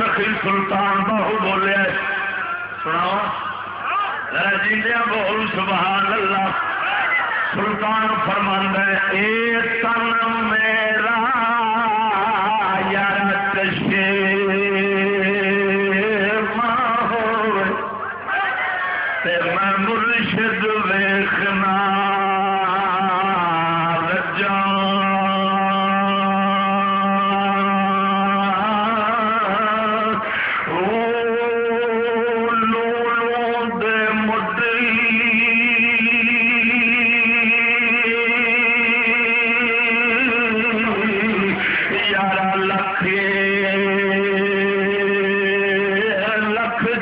سخی سلطان بہو بولے سناؤ۔ جیندیا بول سبحان اللہ۔ سلطان فرمند ہے، اے تن میرا یار کشے میں مرشد ویخنا۔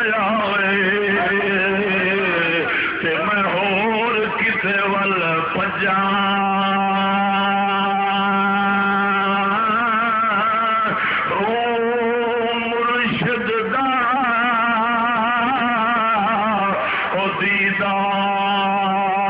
آیا تے میں ہور کسے ول پجا۔ دیدار۔